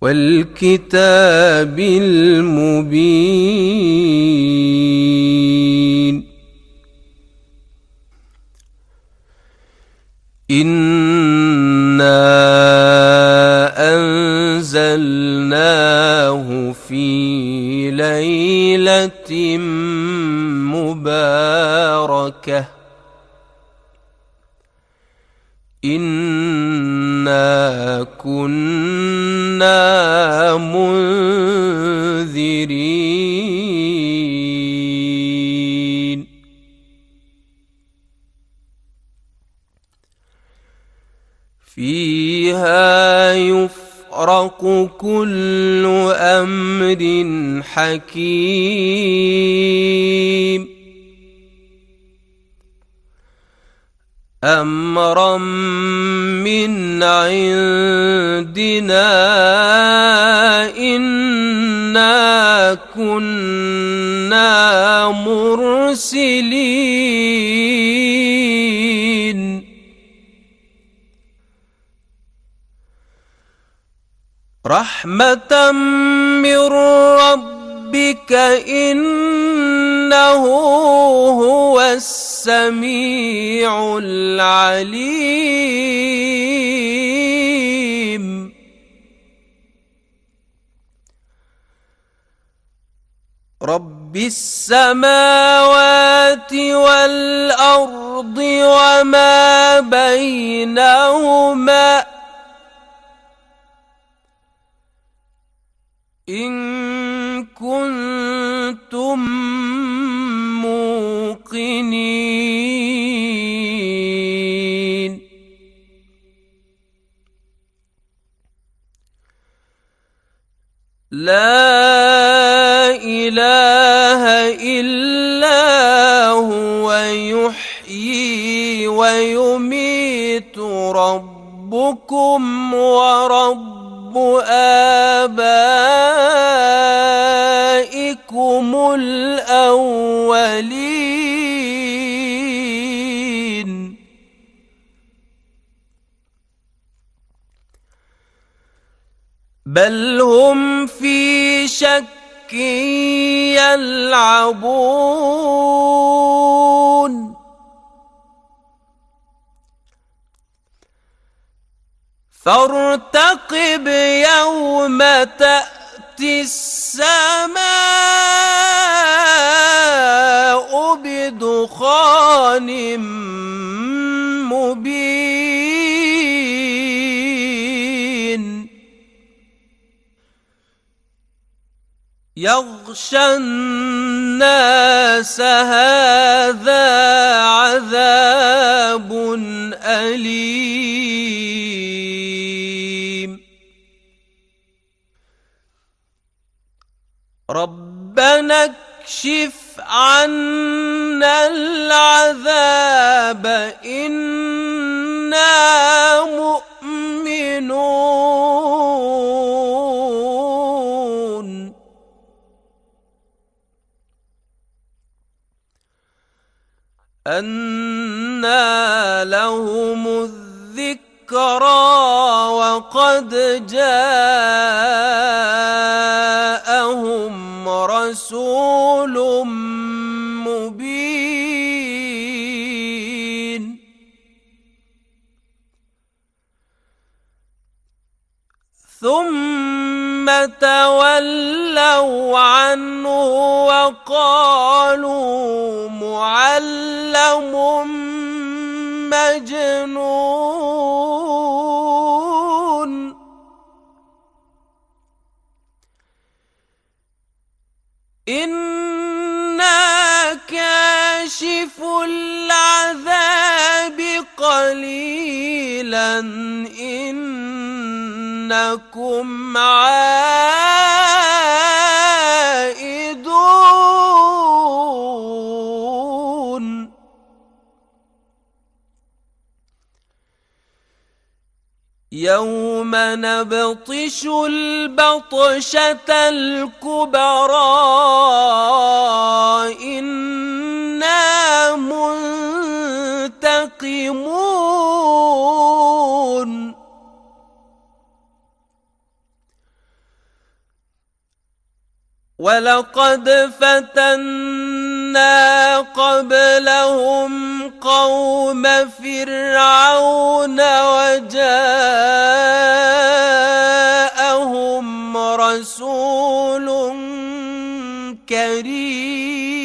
والكتاب المبين. إنا أنزلناه في ليلة مباركة. إنا كنا منذرين فيها يفرق كل أمر حكيم. أمرا من عندنا كنا مرسلين رحمة من ربك إنه هو السميع العليم بالسماوات والأرض وما بينهما إن كنتم موقنين لا ويميت ربكم ورب آبائكم الأولين بل هم في شك يلعبون فارتقب يوم تأتي السماء بدخان مبين. يغشى الناس هذا عذاب أليم. فنكشف عنا العذاب إنا مؤمنون. أنا لهم الذكرى وقد جاءوا ثم تولوا عنه وقالوا معلم مجنون إنا كاشف العذاب قليلا إنا انکم عائدون. يوم نبطش البطشة الكبرى إنا منتقمون. وَلَقَدْ فَتَنَّا قَبْلَهُمْ قَوْمَ فِرْعَوْنَ وَجَاءَهُمْ رَسُولٌ كَرِيمٌ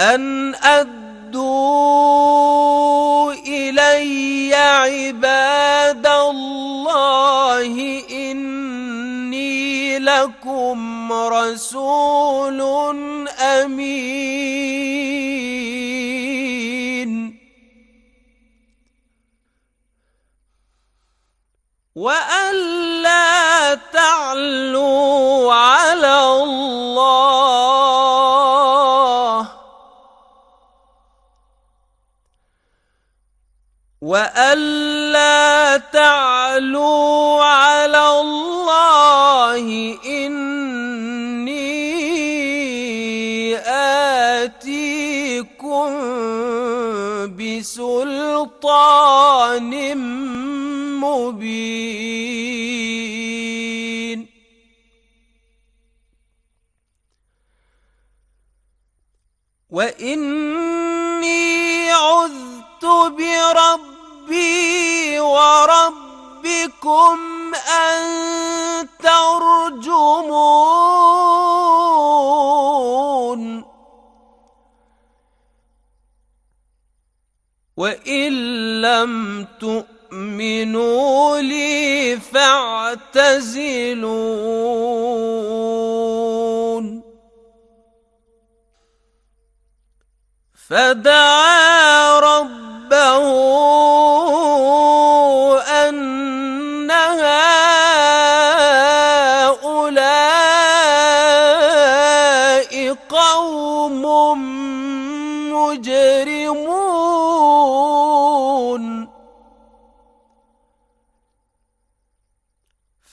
أَنْ أَدُّوا إِلَيَّ عِبَادِ لكم رسول أمين. وأن لا تعلوا على الله. وأن لا تعلوا على الله بسلطان مبين. وإني عذت بربي وربكم أن ترجمون. وَإِن لَّمْ تُؤْمِنُوا لِي فَاعْتَزِلُونِ فَدَعَا رَبَّهُ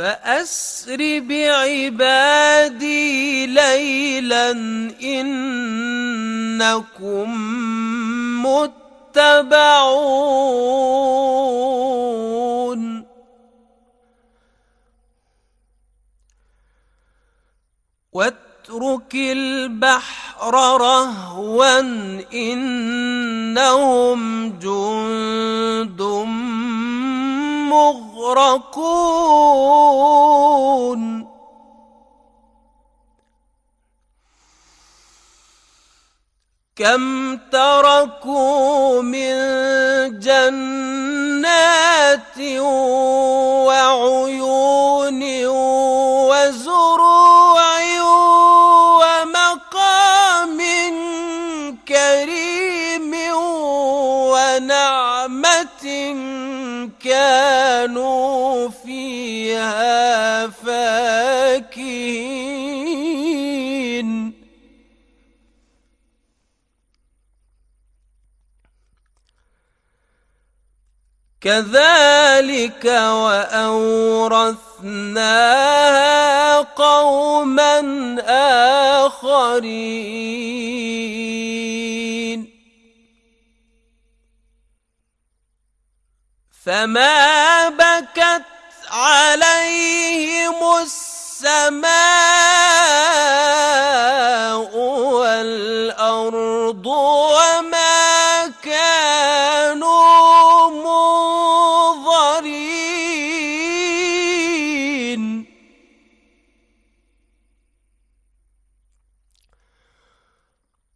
فأسر بعبادي ليلا إنكم متبعون. واترك البحر رهوا إنهم جند مغ يغرقون. كم تركوا من جنات وعيون عنها كذلك وأورثناها قوما آخرين. فما بكت عليهم السماء والأرض وما كانوا منظرين.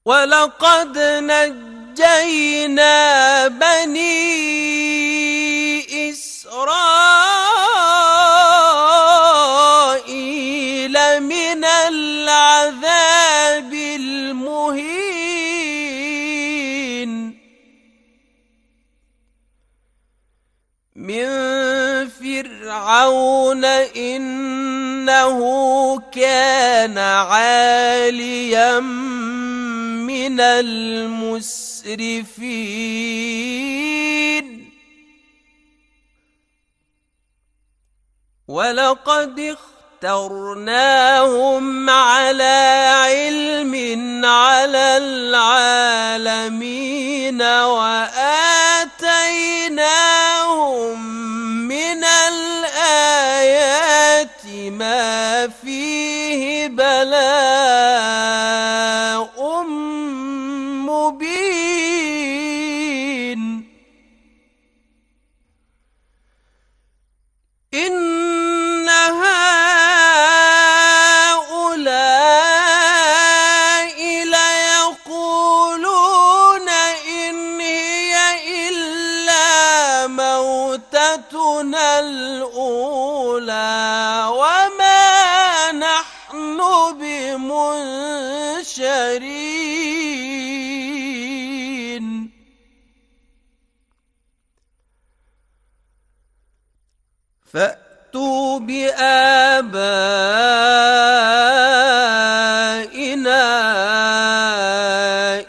ولقد نجينا بني إنه كان عاليا من المسرفين ولقد اخترناهم على علم على العالمين وآخرين آبائنا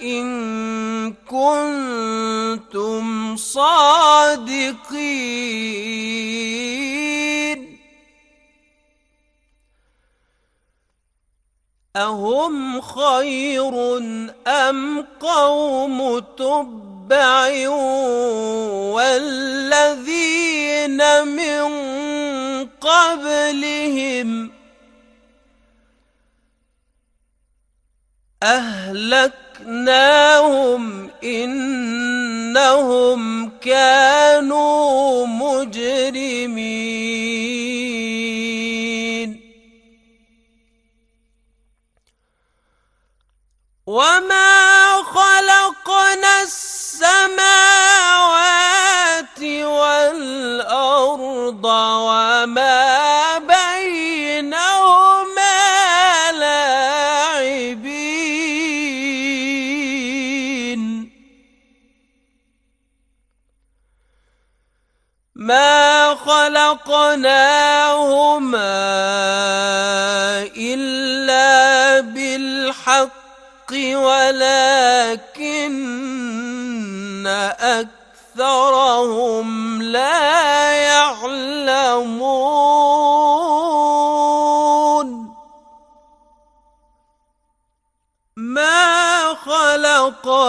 إن كنتم صادقين أهم خير أم قوم تبع والذين قبلهم أهلكناهم إنهم كانوا مجرمين. وما خلق إلا بالحق ولكن أكثرهم لا يعلمون. ما خلقناهما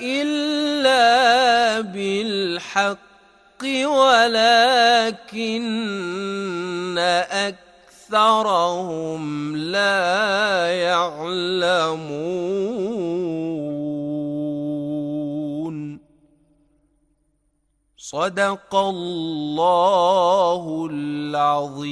إلا بالحق. الحق ولكن أكثرهم لا يعلمون. صدق الله العظيم.